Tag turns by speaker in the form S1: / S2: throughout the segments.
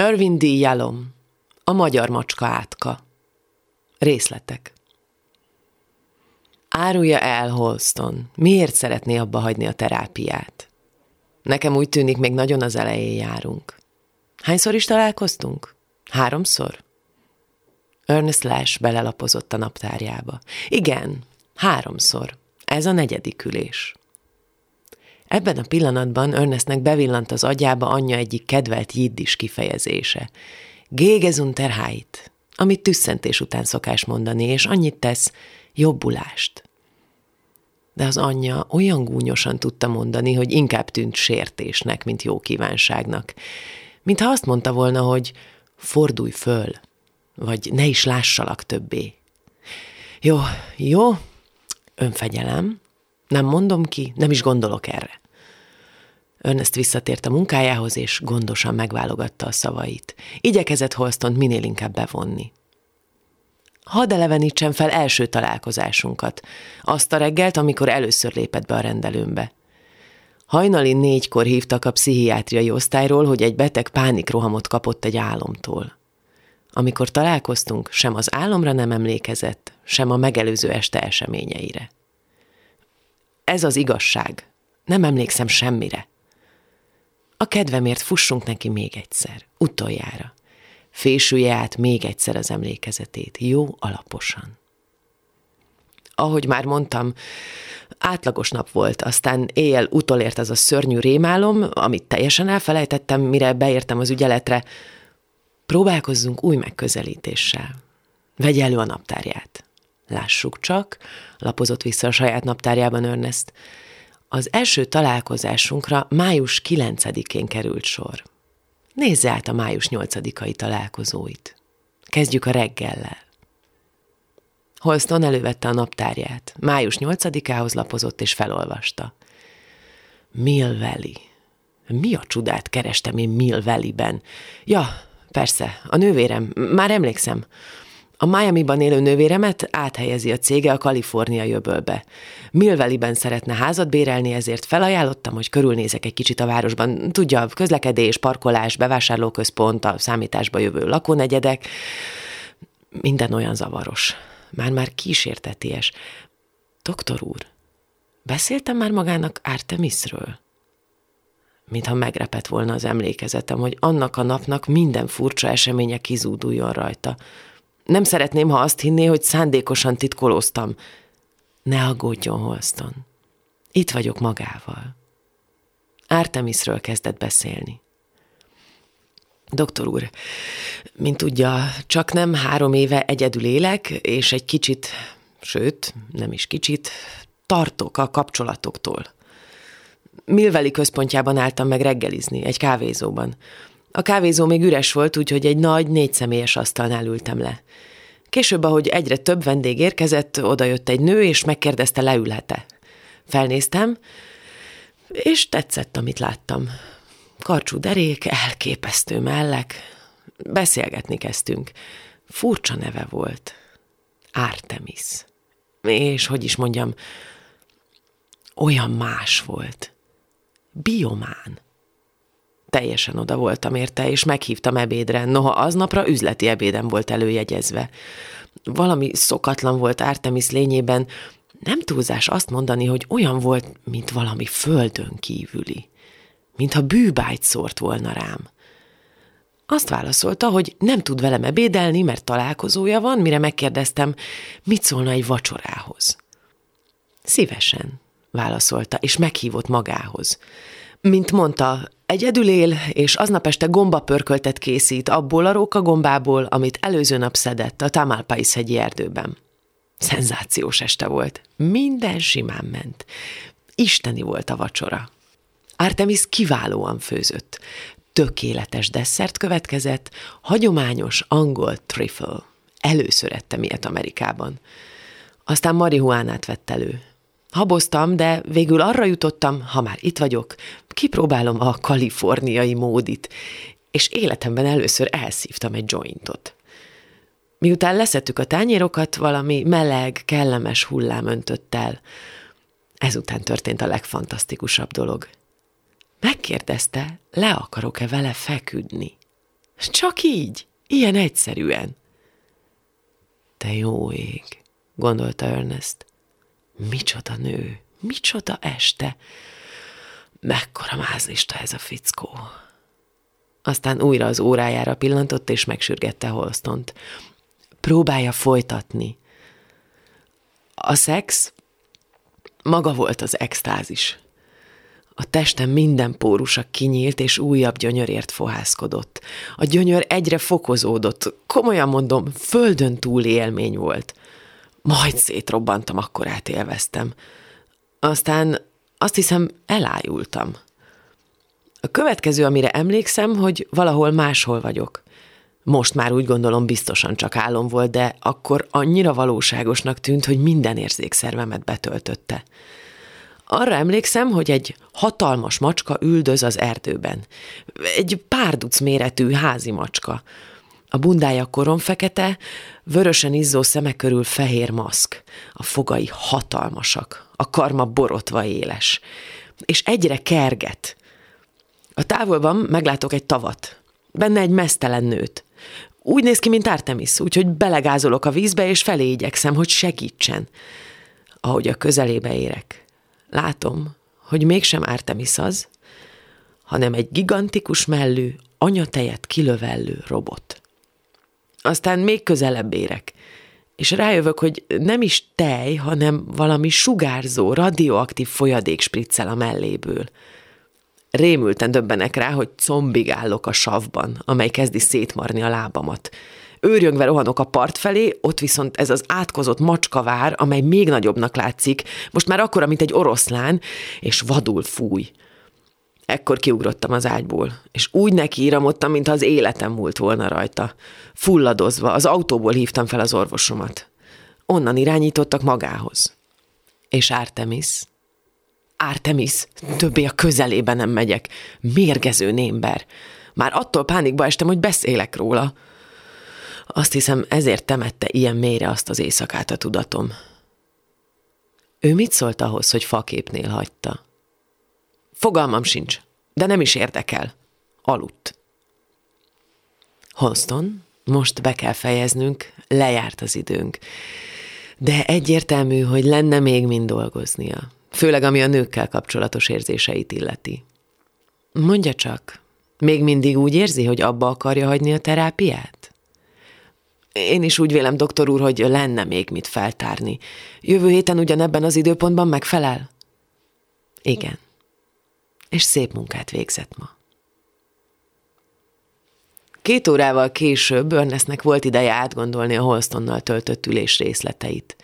S1: Irvin D. Jalom, a magyar macska átka. Részletek. Árulja el, Holston, miért szeretné abba hagyni a terápiát? Nekem úgy tűnik, még nagyon az elején járunk. Hányszor is találkoztunk? Háromszor? Ernest Lash belelapozott a naptárjába. Igen, háromszor. Ez a negyedik ülés. Ebben a pillanatban Ernestnek bevillant az agyába anyja egyik kedvelt jiddis kifejezése. Gégesunterheit, amit tüsszentés után szokás mondani, és annyit tesz, jobbulást. De az anyja olyan gúnyosan tudta mondani, hogy inkább tűnt sértésnek, mint jó kívánságnak. Mintha azt mondta volna, hogy fordulj föl, vagy ne is lássalak többé. Jó, jó, önfegyelem, nem mondom ki, nem is gondolok erre. Ernest visszatért a munkájához, és gondosan megválogatta a szavait. Igyekezett Holstont minél inkább bevonni. Hadd elevenítsem fel első találkozásunkat, azt a reggelt, amikor először lépett be a rendelőmbe. Hajnali négykor hívtak a pszichiátriai osztályról, hogy egy beteg pánikrohamot kapott egy álomtól. Amikor találkoztunk, sem az álomra nem emlékezett, sem a megelőző este eseményeire. Ez az igazság. Nem emlékszem semmire. A kedvemért fussunk neki még egyszer, utoljára. Fésülje át még egyszer az emlékezetét, jó alaposan. Ahogy már mondtam, átlagos nap volt, aztán éjjel utolért az a szörnyű rémálom, amit teljesen elfelejtettem, mire beértem az ügyeletre. Próbálkozzunk új megközelítéssel. Vegye elő a naptárját. Lássuk csak, lapozott vissza a saját naptárjában Ernest. Az első találkozásunkra május 9-én került sor. Nézze át a május 8-ai találkozóit. Kezdjük a reggellel. Holston elővette a naptárját. Május 8-ához lapozott és felolvasta. Mill. Mi a csodát kerestem én Mill Valley-ben? Ja, persze, a nővérem, már emlékszem. A Miami-ban élő nővéremet áthelyezi a cége a Kalifornia jöbölbe. Milveliben szeretne házat bérelni, ezért felajánlottam, hogy körülnézek egy kicsit a városban. Tudja, közlekedés, parkolás, bevásárlóközpont, a számításba jövő lakónegyedek. Minden olyan zavaros. Már-már kísérteties. Doktor úr, beszéltem már magának Artemisről? Mintha megrepett volna az emlékezetem, hogy annak a napnak minden furcsa eseménye kizúduljon rajta – nem szeretném, ha azt hinné, hogy szándékosan titkolóztam. Ne aggódjon, Holston. Itt vagyok magával. Artemisről kezdett beszélni. Doktor úr, mint tudja, csak nem három éve egyedül élek, és egy kicsit, sőt, nem is kicsit, tartok a kapcsolatoktól. Milveli központjában álltam meg reggelizni, egy kávézóban. A kávézó még üres volt, úgyhogy egy nagy, négyszemélyes asztalnál ültem le. Később, ahogy egyre több vendég érkezett, odajött egy nő, és megkérdezte, leülhet-e. Felnéztem, és tetszett, amit láttam. Karcsú derék, elképesztő mellek. Beszélgetni kezdtünk. Furcsa neve volt. Artemis. És hogy is mondjam, olyan más volt. Biomán. Teljesen oda voltam érte, és meghívtam ebédre, noha aznapra üzleti ebédem volt előjegyezve. Valami szokatlan volt Artemis lényében, nem túlzás azt mondani, hogy olyan volt, mint valami földön kívüli. Mintha bűbájt szórt volna rám. Azt válaszolta, hogy nem tud velem ebédelni, mert találkozója van, mire megkérdeztem, mit szólna egy vacsorához. Szívesen, válaszolta, és meghívott magához. Mint mondta, Egyedül él, és aznap este gombapörköltet készít abból a róka gombából, amit előző nap szedett a Tamalpais hegyi erdőben. Szenzációs este volt. Minden simán ment. Isteni volt a vacsora. Artemis kiválóan főzött. Tökéletes desszert következett, hagyományos angol trifle. Először ettem ilyet Amerikában. Aztán marihuánát vett elő. Haboztam, de végül arra jutottam, ha már itt vagyok, kipróbálom a kaliforniai módit, és életemben először elszívtam egy jointot. Miután leszettük a tányérokat, valami meleg, kellemes hullám öntött el. Ezután történt a legfantasztikusabb dolog. Megkérdezte, le akarok-e vele feküdni. Csak így, ilyen egyszerűen. Te jó ég, gondolta Ernest. Micsoda nő, micsoda este. Mekkora mázlista ez a fickó. Aztán újra az órájára pillantott, és megsürgette Holstont. Próbálja folytatni. A szex maga volt az extázis. A testem minden pórusa kinyílt, és újabb gyönyörért fohászkodott. A gyönyör egyre fokozódott. Komolyan mondom, földön túli élmény volt. Majd szétrobbantam, akkor átélveztem. Aztán azt hiszem, elájultam. A következő, amire emlékszem, hogy valahol máshol vagyok. Most már úgy gondolom biztosan csak álom volt, de akkor annyira valóságosnak tűnt, hogy minden érzékszervemet betöltötte. Arra emlékszem, hogy egy hatalmas macska üldöz az erdőben. Egy párduc méretű házi macska. A bundája koron fekete, vörösen izzó szeme körül fehér maszk. A fogai hatalmasak, a karma borotva éles. És egyre kerget. A távolban meglátok egy tavat. Benne egy mesztelen nőt. Úgy néz ki, mint Artemis, úgyhogy belegázolok a vízbe, és felé igyekszem, hogy segítsen. Ahogy a közelébe érek. Látom, hogy mégsem Artemis az, hanem egy gigantikus mellű, anyatejet kilövellő robot. Aztán még közelebb érek, és rájövök, hogy nem is tej, hanem valami sugárzó, radioaktív folyadék spriccel a melléből. Rémülten döbbenek rá, hogy combig állok a savban, amely kezdi szétmarni a lábamat. Őrjöngve rohanok a part felé, ott viszont ez az átkozott macskavár, amely még nagyobbnak látszik, most már akkora, mint egy oroszlán, és vadul fúj. Ekkor kiugrottam az ágyból, és úgy nekiíramodtam, mintha az életem múlt volna rajta. Fulladozva, az autóból hívtam fel az orvosomat. Onnan irányítottak magához. És Artemis? Artemis, többé a közelébe nem megyek. Mérgező némber. Már attól pánikba estem, hogy beszélek róla. Azt hiszem, ezért temette ilyen mélyre azt az éjszakát a tudatom. Ő mit szólt ahhoz, hogy faképnél hagyta? Fogalmam sincs, de nem is érdekel. Aludt. Holston, most be kell fejeznünk, lejárt az időnk. De egyértelmű, hogy lenne még mind dolgoznia, főleg ami a nőkkel kapcsolatos érzéseit illeti. Mondja csak, még mindig úgy érzi, hogy abba akarja hagyni a terápiát? Én is úgy vélem, doktor úr, hogy lenne még mit feltárni. Jövő héten ugyanebben az időpontban megfelel? Igen. És szép munkát végzett ma. Két órával később Ernestnek volt ideje átgondolni a Holstonnal töltött ülés részleteit.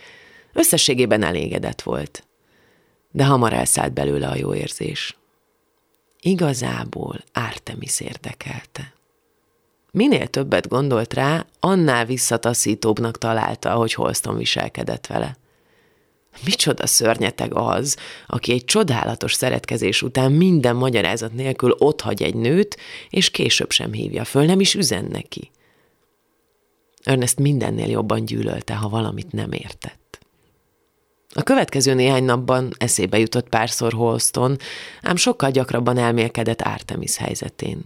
S1: Összességében elégedett volt. De hamar elszállt belőle a jó érzés. Igazából Artemis érdekelte. Minél többet gondolt rá, annál visszataszítóbbnak találta, hogy Holston viselkedett vele. Micsoda szörnyeteg az, aki egy csodálatos szeretkezés után minden magyarázat nélkül otthagy egy nőt, és később sem hívja föl, nem is üzen neki. Ernest mindennél jobban gyűlölte, ha valamit nem értett. A következő néhány napban eszébe jutott párszor Holston, ám sokkal gyakrabban elmélkedett Artemis helyzetén.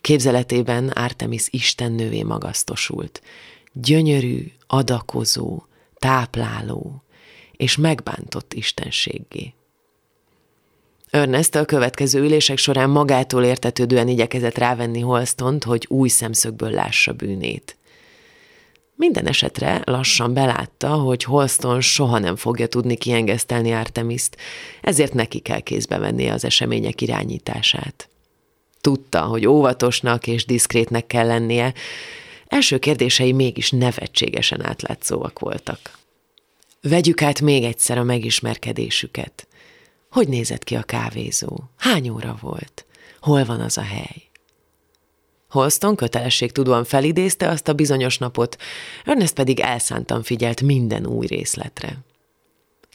S1: Képzeletében Artemis istennővé magasztosult. Gyönyörű, adakozó, tápláló és megbántott istenséggé. Ernest a következő ülések során magától értetődően igyekezett rávenni Holstont, hogy új szemszögből lássa bűnét. Minden esetre lassan belátta, hogy Holston soha nem fogja tudni kiengesztelni Artemiszt, ezért neki kell kézbe vennie az események irányítását. Tudta, hogy óvatosnak és diszkrétnek kell lennie. Első kérdései mégis nevetségesen átlátszóak voltak. Vegyük át még egyszer a megismerkedésüket. Hogy nézett ki a kávézó? Hány óra volt? Hol van az a hely? Holston tudóan felidézte azt a bizonyos napot, Ernest pedig elszántan figyelt minden új részletre.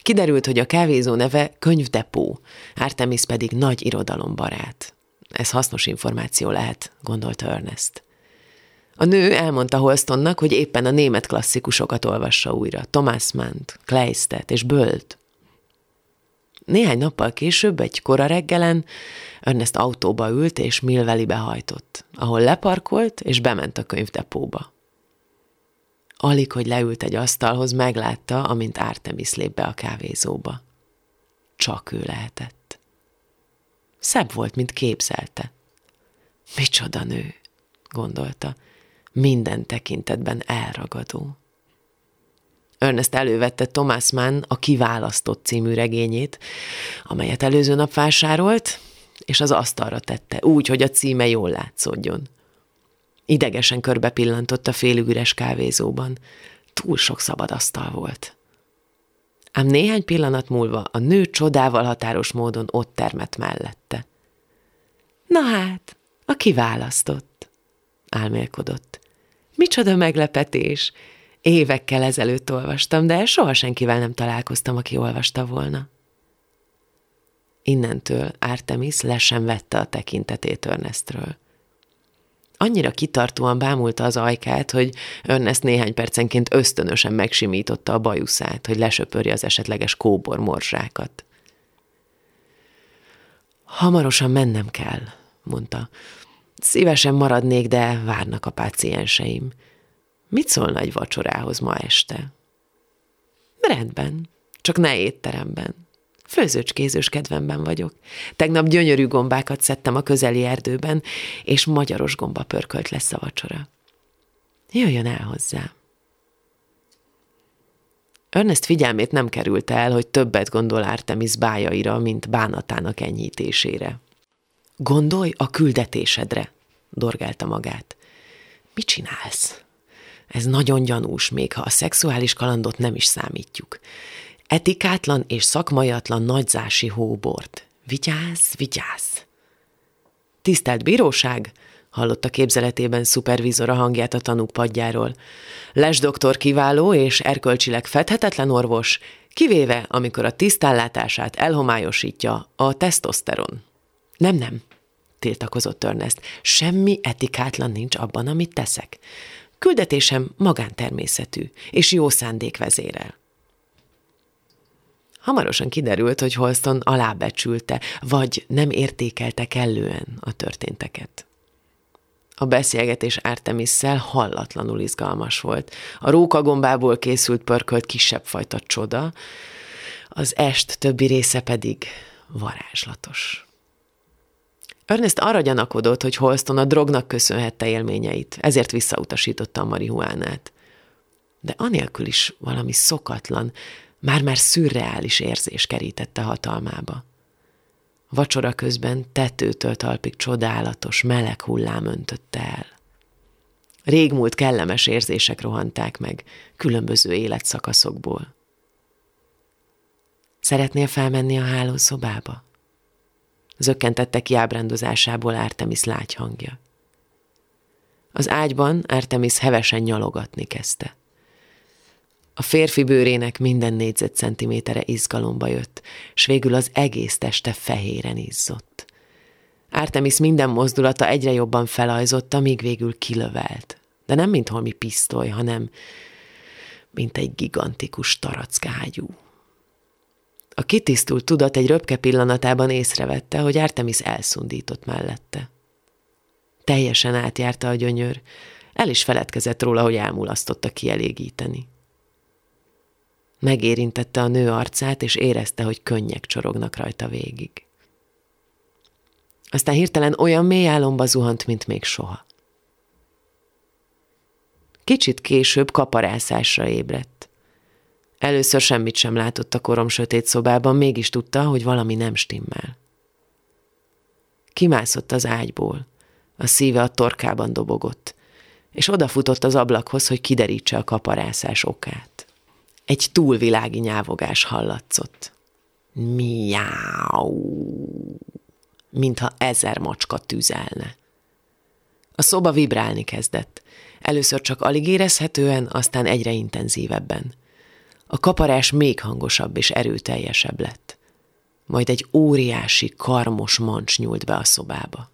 S1: Kiderült, hogy a kávézó neve könyvdepó, Artemis pedig nagy irodalombarát. Ez hasznos információ lehet, gondolta Ernest. A nő elmondta Holstonnak, hogy éppen a német klasszikusokat olvassa újra. Thomas Mann, Kleistet és Bölt. Néhány nappal később, egy kora reggelen, Ernest autóba ült és Milvelibe hajtott, ahol leparkolt és bement a könyvdepóba. Alig, hogy leült egy asztalhoz, meglátta, amint Artemis lép be a kávézóba. Csak ő lehetett. Szebb volt, mint képzelte. Micsoda nő, gondolta, minden tekintetben elragadó. Ernest elővette Thomas Mann a Kiválasztott című regényét, amelyet előző nap vásárolt, és az asztalra tette, úgy, hogy a címe jól látszódjon. Idegesen körbe pillantott a félüres kávézóban. Túl sok szabad asztal volt. Ám néhány pillanat múlva a nő csodával határos módon ott termett mellette. Na hát, a kiválasztott, álmélkodott. Micsoda meglepetés! Évekkel ezelőtt olvastam, de soha senkivel nem találkoztam, aki olvasta volna. Innentől Artemis le sem vette a tekintetét Ernestről. Annyira kitartóan bámulta az ajkát, hogy Ernest néhány percenként ösztönösen megsimította a bajuszát, hogy lesöpörje az esetleges kóbor morzsákat. Hamarosan mennem kell, mondta. Szívesen maradnék, de várnak a pácienseim. Mit szólna egy vacsorához ma este? Rendben, csak ne étteremben. Főzőcskézős kedvemben vagyok. Tegnap gyönyörű gombákat szedtem a közeli erdőben, és magyaros gomba pörkölt lesz a vacsora. Jöjjön el hozzám. Ernest figyelmét nem került el, hogy többet gondol Artemis bájaira, mint bánatának enyhítésére. Gondolj a küldetésedre, dorgálta magát. Mit csinálsz? Ez nagyon gyanús, még ha a szexuális kalandot nem is számítjuk. Etikátlan és szakmaiatlan nagyzási hóbort. Vigyázz, vigyázz! Tisztelt bíróság! hallotta képzeletében szupervízora hangját a tanúk padjáról. Les doktor kiváló és erkölcsileg fedhetetlen orvos, kivéve, amikor a tisztállátását elhomályosítja a tesztoszteron. Nem, nem, tiltakozott Ernest. Semmi etikátlan nincs abban, amit teszek. Küldetésem magántermészetű, és jó szándék vezérel. Hamarosan kiderült, hogy Holston alábecsülte, vagy nem értékelte kellően a történteket. A beszélgetés Artemisszel hallatlanul izgalmas volt. A rókagombából készült pörkölt kisebb fajta csoda, az est többi része pedig varázslatos. Ernest arra gyanakodott, hogy Holston a drognak köszönhette élményeit, ezért visszautasította a marihuánát. De anélkül is valami szokatlan, már-már szürreális érzés kerítette hatalmába. Vacsora közben tetőtől talpig csodálatos, meleg hullám öntötte el. Régmúlt kellemes érzések rohanták meg, különböző életszakaszokból. Szeretnél felmenni a hálószobába? Zökkentette kiábrándozásából Artemis lágy hangja. Az ágyban Artemis hevesen nyalogatni kezdte. A férfi bőrének minden négyzetcentimétere izgalomba jött, s végül az egész teste fehéren izzott. Artemis minden mozdulata egyre jobban felajzott, míg végül kilövelt. De nem mint holmi pisztoly, hanem mint egy gigantikus tarackágyú. A kitisztult tudat egy röpke pillanatában észrevette, hogy Artemis elszundított mellette. Teljesen átjárta a gyönyör, el is feledkezett róla, hogy elmulasztotta kielégíteni. Megérintette a nő arcát, és érezte, hogy könnyek csorognak rajta végig. Aztán hirtelen olyan mély álomba zuhant, mint még soha. Kicsit később kaparászásra ébredt. Először semmit sem látott a korom sötét szobában, mégis tudta, hogy valami nem stimmel. Kimászott az ágyból, a szíve a torkában dobogott, és odafutott az ablakhoz, hogy kiderítse a kaparászás okát. Egy túlvilági nyávogás hallatszott. Miau, mintha ezer macska tüzelne. A szoba vibrálni kezdett. Először csak alig érezhetően, aztán egyre intenzívebben. A kaparás még hangosabb és erőteljesebb lett. Majd egy óriási, karmos mancs nyúlt be a szobába.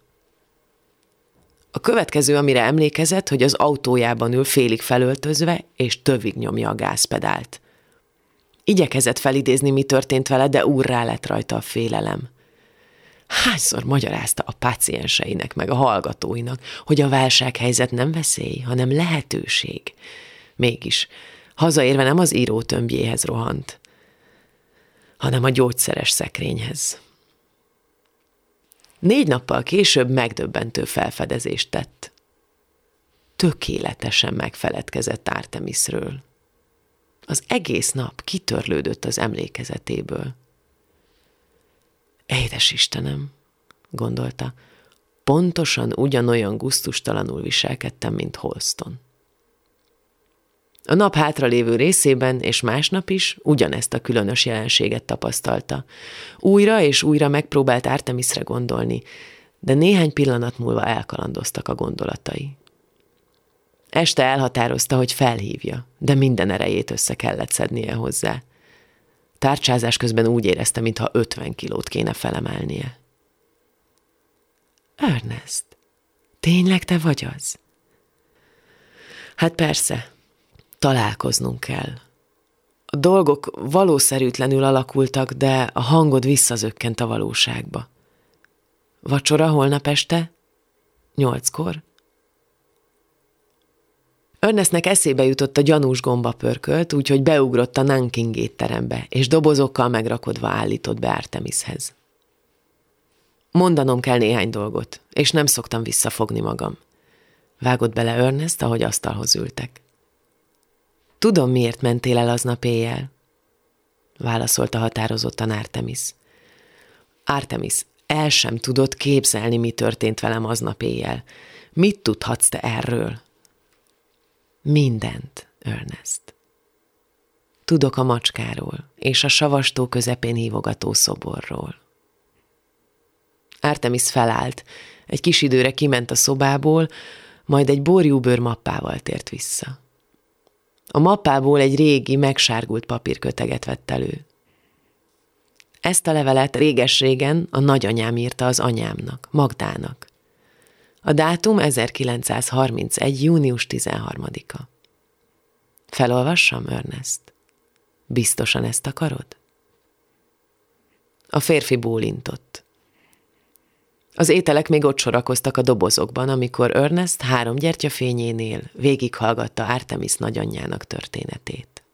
S1: A következő, amire emlékezett, hogy az autójában ül félig felöltözve, és tövig nyomja a gázpedált. Igyekezett felidézni, mi történt vele, de úrrá lett rajta a félelem. Hányszor magyarázta a pácienseinek meg a hallgatóinak, hogy a válsághelyzet nem veszély, hanem lehetőség. Mégis, hazaérve nem az író tömbjéhez rohant, hanem a gyógyszeres szekrényhez. Négy nappal később megdöbbentő felfedezést tett. Tökéletesen megfeledkezett Artemisről. Az egész nap kitörlődött az emlékezetéből. Édes Istenem, gondolta, pontosan ugyanolyan guztustalanul viselkedtem, mint Holston. A nap hátralévő részében és másnap is ugyanezt a különös jelenséget tapasztalta. Újra és újra megpróbált Artemisre gondolni, de néhány pillanat múlva elkalandoztak a gondolatai. Este elhatározta, hogy felhívja, de minden erejét össze kellett szednie hozzá. Tárcsázás közben úgy érezte, mintha 50 kilót kéne felemelnie. Ernest, tényleg te vagy az? Hát persze, találkoznunk kell. A dolgok valószerűtlenül alakultak, de a hangod visszazökkent a valóságba. Vacsora holnap este? Nyolckor? Ernestnek eszébe jutott a gyanús gombapörkölt, úgyhogy beugrott a Nanking étterembe, és dobozokkal megrakodva állított be Artemishez. Mondanom kell néhány dolgot, és nem szoktam visszafogni magam. Vágott bele Ernest, ahogy asztalhoz ültek. Tudom, miért mentél el aznap éjjel, válaszolta határozottan Artemis. Artemis, el sem tudod képzelni, mi történt velem aznap éjjel. Mit tudhatsz te erről? Mindent, Ernest. Tudok a macskáról és a savastó közepén hívogató szoborról. Artemis felállt, egy kis időre kiment a szobából, majd egy borjúbőr mappával tért vissza. A mappából egy régi, megsárgult papírköteget vett elő. Ezt a levelet réges-régen a nagyanyám írta az anyámnak, Magdának. A dátum 1931. június 13-a. Felolvassam, Ernest? Biztosan ezt akarod? A férfi bólintott. Az ételek még ott sorakoztak a dobozokban, amikor Ernest három gyertyafényénél végighallgatta Artemis nagyanyjának történetét.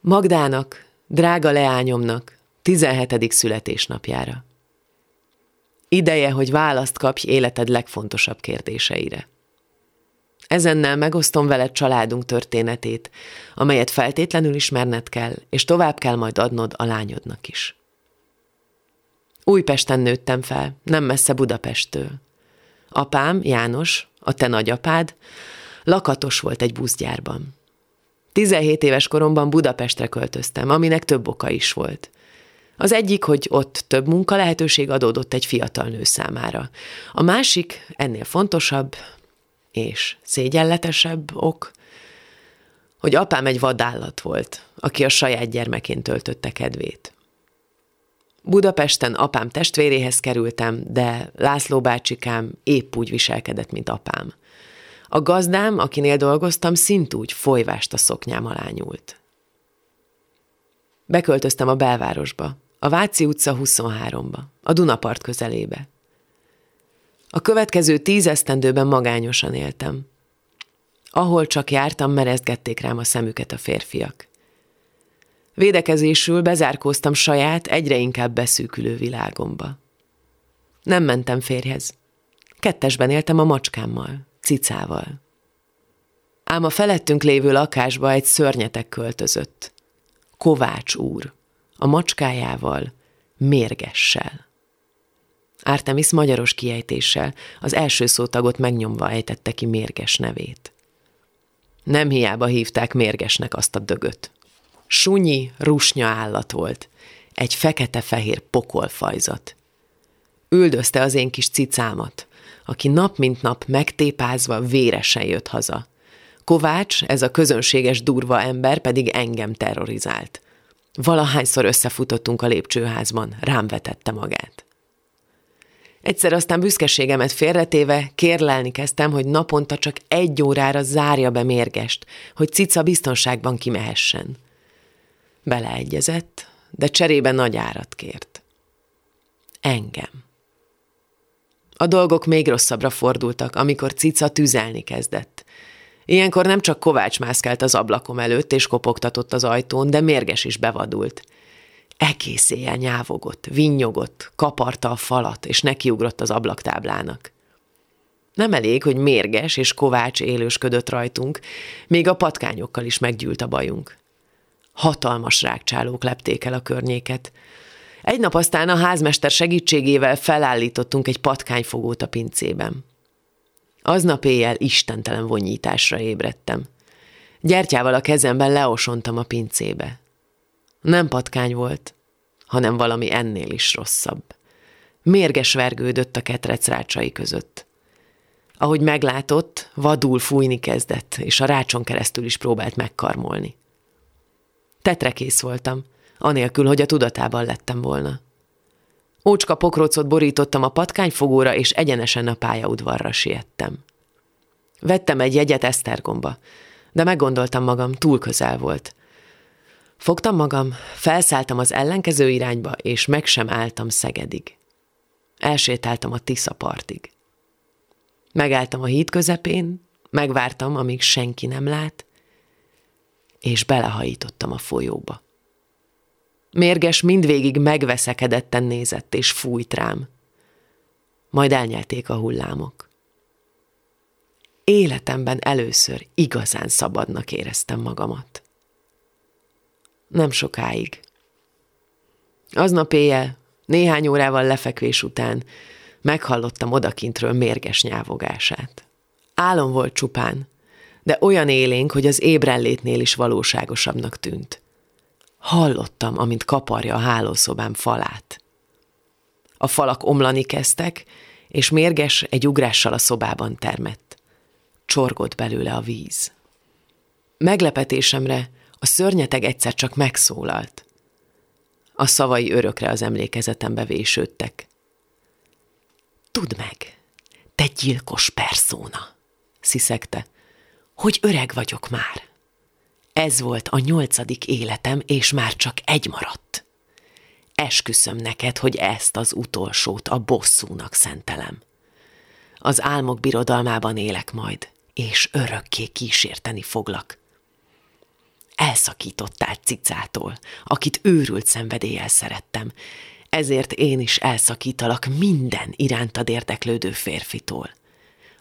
S1: Magdának, drága leányomnak, 17. születésnapjára. Ideje, hogy választ kapj életed legfontosabb kérdéseire. Ezennel megosztom veled családunk történetét, amelyet feltétlenül ismerned kell, és tovább kell majd adnod a lányodnak is. Újpesten nőttem fel, nem messze Budapesttől. Apám, János, a te nagyapád, lakatos volt egy buszgyárban. 17 éves koromban Budapestre költöztem, aminek több oka is volt. Az egyik, hogy ott több munka lehetőség adódott egy fiatal nő számára. A másik, ennél fontosabb és szégyenletesebb ok, hogy apám egy vadállat volt, aki a saját gyermekén töltötte kedvét. Budapesten apám testvéréhez kerültem, de László bácsikám épp úgy viselkedett, mint apám. A gazdám, akinél dolgoztam, szintúgy folyvást a szoknyám alá nyúlt. Beköltöztem a belvárosba, a Váci utca 23-ba, a Dunapart közelébe. A következő tíz esztendőben magányosan éltem. Ahol csak jártam, merezgették rám a szemüket a férfiak. Védekezésül bezárkóztam saját, egyre inkább beszűkülő világomba. Nem mentem férjhez. Kettesben éltem a macskámmal, cicával. Ám a felettünk lévő lakásba egy szörnyetek költözött. Kovács úr a macskájával, mérgessel. Artemis magyaros kiejtéssel az első szótagot megnyomva ejtette ki mérges nevét. Nem hiába hívták mérgesnek azt a dögöt. Sunyi, rusnya állat volt, egy fekete-fehér pokolfajzat. Üldözte az én kis cicámat, aki nap mint nap megtépázva véresen jött haza. Kovács, ez a közönséges durva ember pedig engem terrorizált. Valahányszor összefutottunk a lépcsőházban, rám vetette magát. Egyszer aztán büszkeségemet félretéve kérlelni kezdtem, hogy naponta csak egy órára zárja be mérgest, hogy cica biztonságban kimehessen. Beleegyezett, de cserébe nagy árat kért. Engem. A dolgok még rosszabbra fordultak, amikor cica tüzelni kezdett. Ilyenkor nem csak Kovács mászkált az ablakom előtt és kopogtatott az ajtón, de mérges is bevadult. Egész éjjel nyávogott, vinnyogott, kaparta a falat, és nekiugrott az ablaktáblának. Nem elég, hogy mérges és Kovács élősködött rajtunk, még a patkányokkal is meggyűlt a bajunk. Hatalmas rákcsálók lepték el a környéket. Egy nap aztán a házmester segítségével felállítottunk egy patkányfogót a pincében. Aznap éjjel istentelen vonyításra ébredtem. Gyertyával a kezemben leosontam a pincébe. Nem patkány volt, hanem valami ennél is rosszabb. Mérges vergődött a ketrec rácsai között. Ahogy meglátott, vadul fújni kezdett, és a rácson keresztül is próbált megkarmolni. Tetrekész voltam, anélkül, hogy a tudatában lettem volna. Ócska pokrócot borítottam a patkányfogóra, és egyenesen a pályaudvarra siettem. Vettem egy jegyet Esztergomba, de meggondoltam magam, túl közel volt. Fogtam magam, felszálltam az ellenkező irányba, és meg sem álltam Szegedig. Elsétáltam a Tisza partig. Megálltam a híd közepén, megvártam, amíg senki nem lát, és belehajítottam a folyóba. Mérges mindvégig megveszekedetten nézett, és fújt rám. Majd elnyelték a hullámok. Életemben először igazán szabadnak éreztem magamat. Nem sokáig. Aznap éjjel, néhány órával lefekvés után meghallottam odakintről mérges nyávogását. Álom volt csupán, de olyan élénk, hogy az ébrenlétnél is valóságosabbnak tűnt. Hallottam, amint kaparja a hálószobám falát. A falak omlani kezdtek, és mérges egy ugrással a szobában termett. Csorgott belőle a víz. Meglepetésemre a szörnyeteg egyszer csak megszólalt. A szavai örökre az emlékezetembe vésődtek. Tudd meg, te gyilkos perszóna, sziszegte, hogy öreg vagyok már. Ez volt a nyolcadik életem, és már csak egy maradt. Esküszöm neked, hogy ezt az utolsót a bosszúnak szentelem. Az álmok birodalmában élek majd, és örökké kísérteni foglak. Elszakítottál cicától, akit őrült szenvedéllyel szerettem, ezért én is elszakítalak minden irántad érdeklődő férfitól.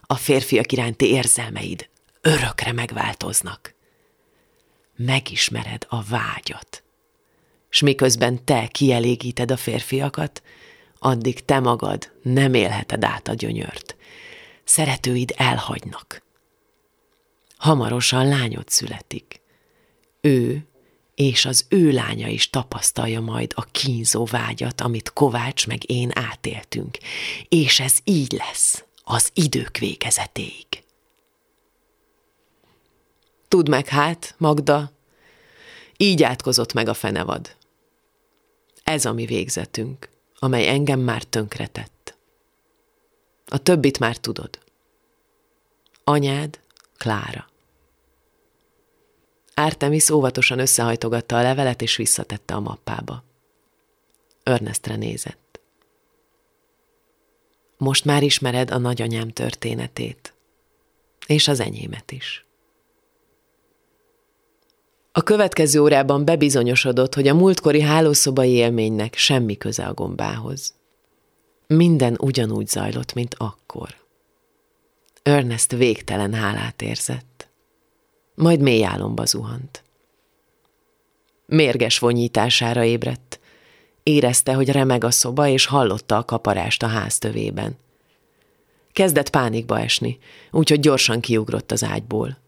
S1: A férfiak iránti érzelmeid örökre megváltoznak. Megismered a vágyat. S miközben te kielégíted a férfiakat, addig te magad nem élheted át a gyönyört. Szeretőid elhagynak. Hamarosan lányod születik. Ő és az ő lánya is tapasztalja majd a kínzó vágyat, amit Kovács meg én átéltünk, és ez így lesz az idők végezetéig. Tudd meg hát, Magda, így átkozott meg a fenevad. Ez a mi végzetünk, amely engem már tönkretett. A többit már tudod. Anyád, Klára. Artemis óvatosan összehajtogatta a levelet, és visszatette a mappába. Örnestre nézett. Most már ismered a nagyanyám történetét, és az enyémet is. A következő órában bebizonyosodott, hogy a múltkori hálószobai élménynek semmi köze a gombához. Minden ugyanúgy zajlott, mint akkor. Ernest végtelen hálát érzett. Majd mély álomba zuhant. Mérges vonyítására ébredt. Érezte, hogy remeg a szoba, és hallotta a kaparást a háztövében. Kezdett pánikba esni, úgyhogy gyorsan kiugrott az ágyból.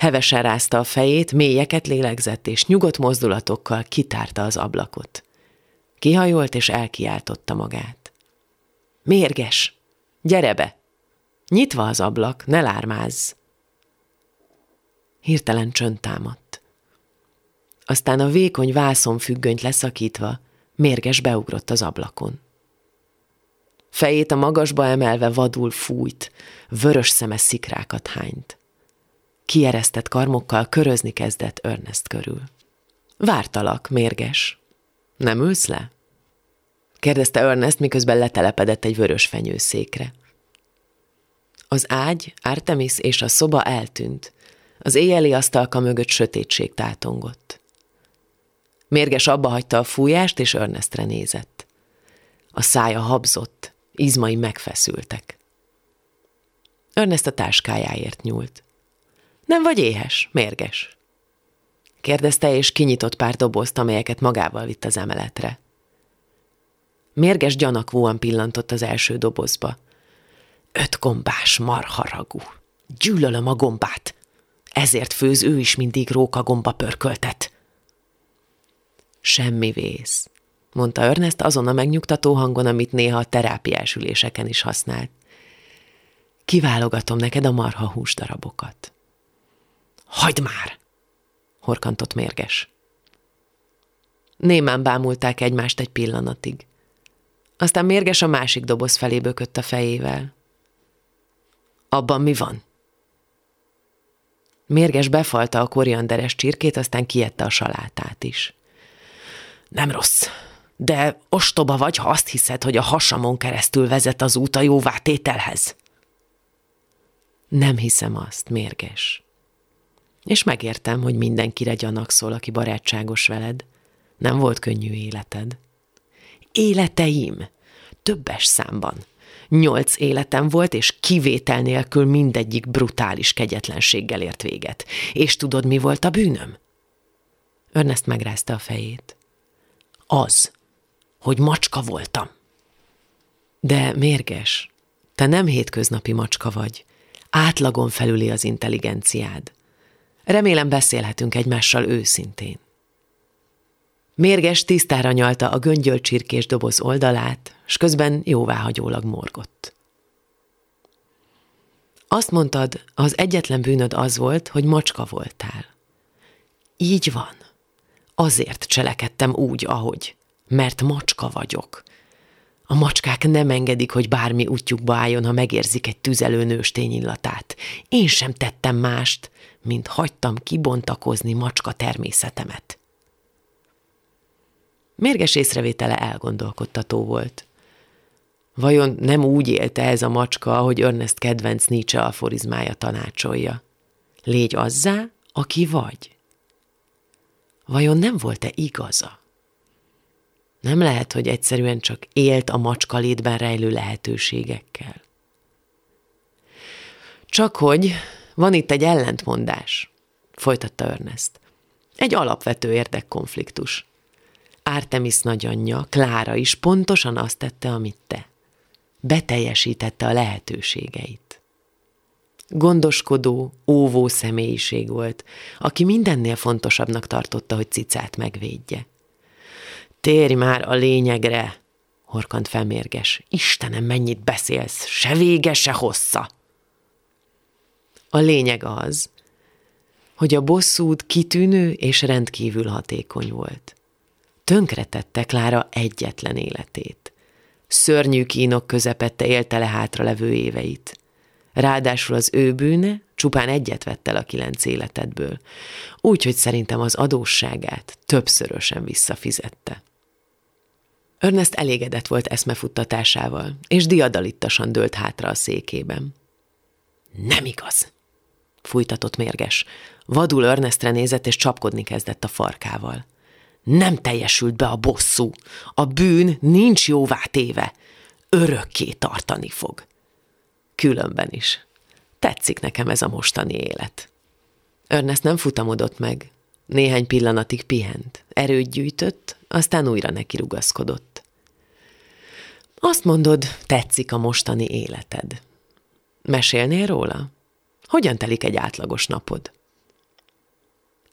S1: Hevesen rázta a fejét, mélyeket lélegzett, és nyugodt mozdulatokkal kitárta az ablakot. Kihajolt, és elkiáltotta magát. Mérges! Gyere be! Nyitva az ablak, ne lármázz! Hirtelen csönd támadt. Aztán a vékony függönyt leszakítva, mérges beugrott az ablakon. Fejét a magasba emelve vadul fújt, vörös szeme szikrákat hányt. Kieresztett karmokkal körözni kezdett Ernest körül. Vártalak, mérges. Nem ülsz le? kérdezte Ernest, miközben letelepedett egy vörös fenyőszékre. Az ágy, Artemis és a szoba eltűnt. Az éjjeli asztalka mögött sötétség tátongott. Mérges abba hagyta a fújást, és Ernestre nézett. A szája habzott, izmai megfeszültek. Ernest a táskájáért nyúlt. Nem vagy éhes, mérges? Kérdezte, és kinyitott pár dobozt, amelyeket magával vitt az emeletre. Mérges gyanakvóan pillantott az első dobozba. Öt gombás marharagú. Gyűlölöm a gombát. Ezért főz ő is mindig rókagomba pörköltet. Semmi vész, mondta Ernest azon a megnyugtató hangon, amit néha a terápiás üléseken is használt. Kiválogatom neked a marha húsdarabokat. Hagyd már! horkantott mérges. Némán bámulták egymást egy pillanatig. Aztán mérges a másik doboz felé bökött a fejével. Abban mi van? Mérges befalta a korianderes csirkét, aztán kiette a salátát is. Nem rossz, de ostoba vagy, ha azt hiszed, hogy a hasamon keresztül vezet az út a jóvá tételhez. Nem hiszem azt, mérges. És megértem, hogy mindenkire gyanakszol, aki barátságos veled. Nem volt könnyű életed. Életeim! Többes számban. Nyolc életem volt, és kivétel nélkül mindegyik brutális kegyetlenséggel ért véget. És tudod, mi volt a bűnöm? Ernest megrázta a fejét. Az, hogy macska voltam. De mérges, te nem hétköznapi macska vagy. Átlagon felüli az intelligenciád. Remélem beszélhetünk egymással őszintén. Mérges tisztára nyalta a göngyölcsirkés doboz oldalát, s közben jóváhagyólag morgott. Azt mondtad, az egyetlen bűnöd az volt, hogy macska voltál. Így van. Azért cselekedtem úgy, ahogy. Mert macska vagyok. A macskák nem engedik, hogy bármi útjukba álljon, ha megérzik egy tüzelő nőstény illatát. Én sem tettem mást, mint hagytam kibontakozni macska természetemet. Mérges észrevétele elgondolkodtató volt. Vajon nem úgy élte ez a macska, ahogy Ernest kedvenc Nietzsche aforizmája tanácsolja? Légy azzá, aki vagy. Vajon nem volt-e igaza? Nem lehet, hogy egyszerűen csak élt a macska létben rejlő lehetőségekkel. Csak hogy van itt egy ellentmondás, folytatta Ernest. Egy alapvető érdekkonfliktus. Artemis nagyanyja, Klára is pontosan azt tette, amit te. Beteljesítette a lehetőségeit. Gondoskodó, óvó személyiség volt, aki mindennél fontosabbnak tartotta, hogy cicát megvédje. Térj már a lényegre, horkant felmérges. Istenem, mennyit beszélsz, se vége, se hossza. A lényeg az, hogy a bosszúd kitűnő és rendkívül hatékony volt. Tönkretette Klára egyetlen életét. Szörnyű kínok közepette élte le hátra levő éveit. Ráadásul az ő bűne csupán egyet vett el a kilenc életedből, úgyhogy szerintem az adósságát többszörösen visszafizette. Ernest elégedett volt eszmefuttatásával, és diadalittasan dőlt hátra a székében. Nem igaz, fújtatott mérges. Vadul Ernestre nézett, és csapkodni kezdett a farkával. Nem teljesült be a bosszú. A bűn nincs jóvá téve. Örökké tartani fog. Különben is. Tetszik nekem ez a mostani élet. Ernest nem futamodott meg. Néhány pillanatig pihent, erőt gyűjtött, aztán újra neki rugaszkodott. Azt mondod, tetszik a mostani életed. Mesélnél róla? Hogyan telik egy átlagos napod?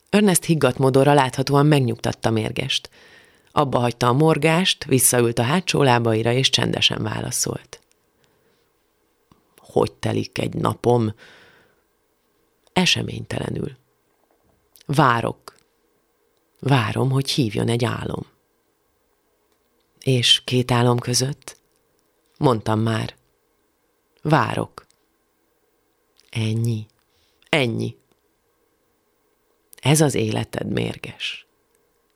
S1: Ernest higgadt modorra láthatóan megnyugtatta mérgest. Abba hagyta a morgást, visszaült a hátsó lábaira, és csendesen válaszolt. Hogy telik egy napom? Eseménytelenül. Várok. Várom, hogy hívjon egy álom. És két álom között? Mondtam már. Várok. Ennyi. Ennyi. Ez az életed mérges.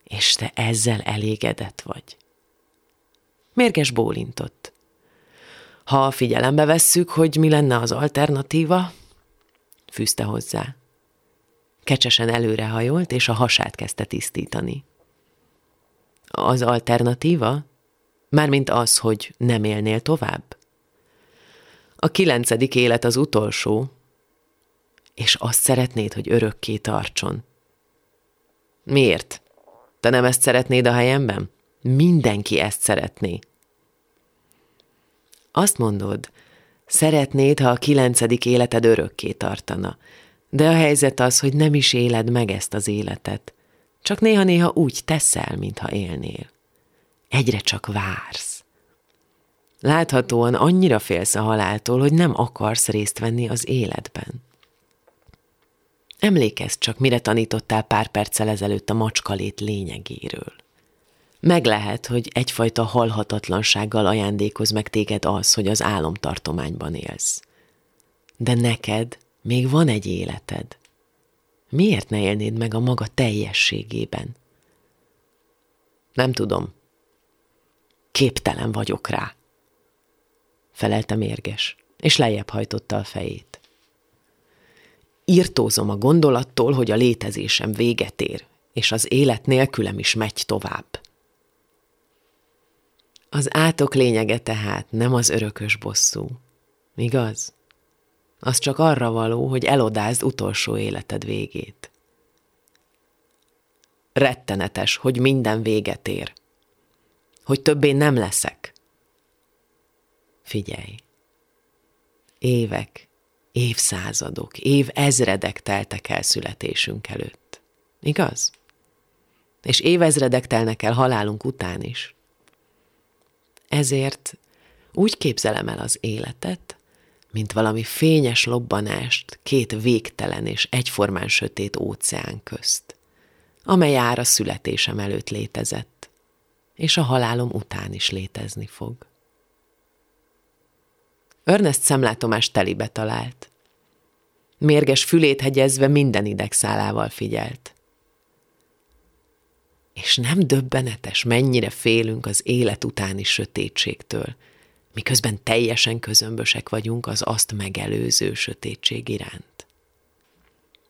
S1: És te ezzel elégedett vagy. Mérges bólintott. Ha figyelembe vesszük, hogy mi lenne az alternatíva, fűzte hozzá. Kecsesen előrehajolt, és a hasát kezdte tisztítani. Az alternatíva? Mármint az, hogy nem élnél tovább? A kilencedik élet az utolsó, és azt szeretnéd, hogy örökké tartson. Miért? Te nem ezt szeretnéd a helyemben? Mindenki ezt szeretné. Azt mondod, szeretnéd, ha a kilencedik életed örökké tartana. De a helyzet az, hogy nem is éled meg ezt az életet. Csak néha-néha úgy teszel, mintha élnél. Egyre csak vársz. Láthatóan annyira félsz a haláltól, hogy nem akarsz részt venni az életben. Emlékezz csak, mire tanítottál pár perccel ezelőtt a macskalét lényegéről. Meg lehet, hogy egyfajta halhatatlansággal ajándékoz meg téged az, hogy az álomtartományban élsz. De neked még van egy életed. Miért ne élnéd meg a maga teljességében? Nem tudom. Képtelen vagyok rá. Felelte mérges, és lejjebb hajtotta a fejét. Írtózom a gondolattól, hogy a létezésem véget ér, és az élet nélkülem is megy tovább. Az átok lényege tehát nem az örökös bosszú, igaz? Az csak arra való, hogy elodázd utolsó életed végét. Rettenetes, hogy minden véget ér. Hogy többé nem leszek. Figyelj. Évek, évszázadok, év ezredek teltek el születésünk előtt. Igaz? És évezredek telnek el halálunk után is. Ezért úgy képzelem el az életet, mint valami fényes lobbanást két végtelen és egyformán sötét óceán közt, amely ára születésem előtt létezett, és a halálom után is létezni fog. Ernest szemlátomás telibe talált. Mérges fülét hegyezve minden idegszálával figyelt. És nem döbbenetes, mennyire félünk az élet utáni sötétségtől, miközben teljesen közömbösek vagyunk az azt megelőző sötétség iránt.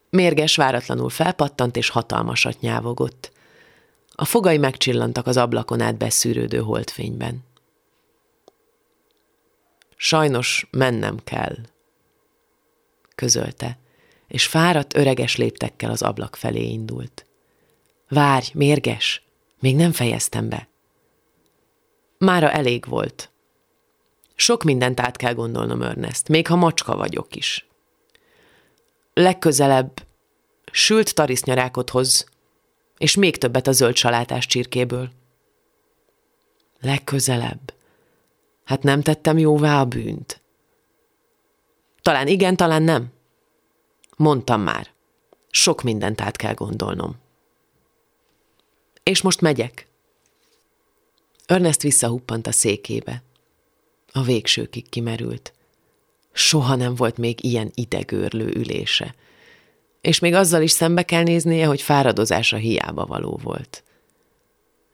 S1: Mérges váratlanul felpattant és hatalmasat nyávogott. A fogai megcsillantak az ablakon át beszűrődő holdfényben. Sajnos mennem kell, közölte, és fáradt öreges léptekkel az ablak felé indult. Várj, mérges, még nem fejeztem be. Mára elég volt. Sok mindent át kell gondolnom, Ernest, még ha macska vagyok is. Legközelebb sült tarisznyarákot hoz, és még többet a zöld salátás csirkéből. Legközelebb. Hát nem tettem jóvá a bűnt. Talán igen, talán nem. Mondtam már. Sok mindent át kell gondolnom. És most megyek. Ernest visszahuppant a székébe. A végsőkig kimerült. Soha nem volt még ilyen idegőrlő ülése. És még azzal is szembe kell néznie, hogy fáradozása hiába való volt.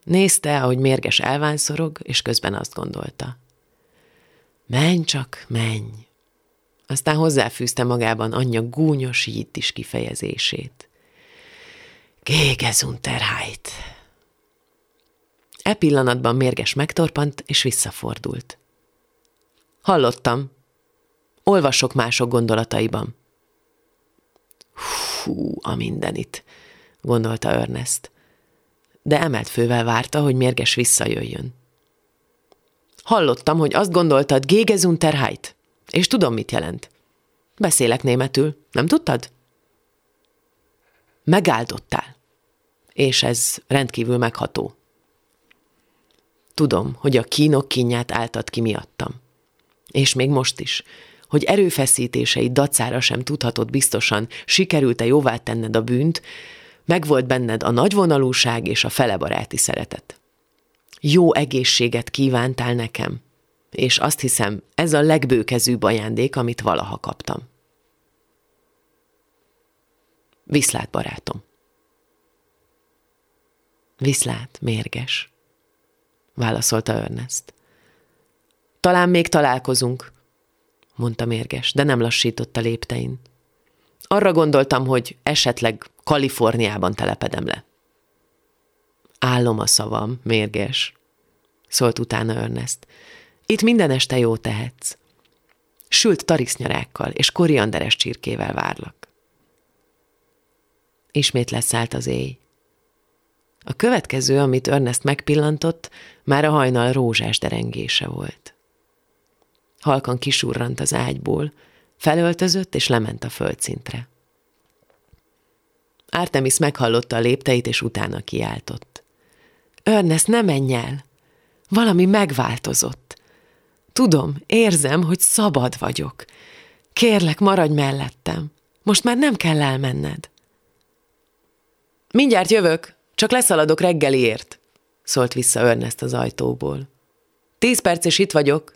S1: Nézte, ahogy mérges elvánszorog, és közben azt gondolta. Menj csak, menj! Aztán hozzáfűzte magában anyja gúnyos is kifejezését. Gégesunterheit! E pillanatban mérges megtorpant, és visszafordult. Hallottam. Olvasok mások gondolataiban. Hú, a mindenit, gondolta Ernest. De emelt fővel várta, hogy mérges visszajöjjön. Hallottam, hogy azt gondoltad Gégesunterheit, és tudom, mit jelent. Beszélek németül, nem tudtad? Megáldottál, és ez rendkívül megható. Tudom, hogy a kínok kínját áltad ki miattam. És még most is, hogy erőfeszítései dacára sem tudhatod biztosan, sikerült-e jóvá tenned a bűnt, megvolt benned a nagyvonalúság és a felebaráti szeretet. Jó egészséget kívántál nekem, és azt hiszem, ez a legbőkezűbb ajándék, amit valaha kaptam. Viszlát, barátom. Viszlát, mérges, válaszolta Ernest. Talán még találkozunk, mondta mérges, de nem lassította léptein. Arra gondoltam, hogy esetleg Kaliforniában telepedem le. Állom a szavam, mérges, szólt utána Ernest. Itt minden este jó tehetsz. Sült tarisznyarákkal és korianderes csirkével várlak. Ismét leszállt az éj. A következő, amit Ernest megpillantott, már a hajnal rózsás derengése volt. Halkan kisurrant az ágyból, felöltözött és lement a földszintre. Artemis meghallotta a lépteit, és utána kiáltott. Ernest, ne menj el! Valami megváltozott. Tudom, érzem, hogy szabad vagyok. Kérlek, maradj mellettem. Most már nem kell elmenned. Mindjárt jövök, csak leszaladok reggeliért, szólt vissza Ernest az ajtóból. Tíz perc és itt vagyok.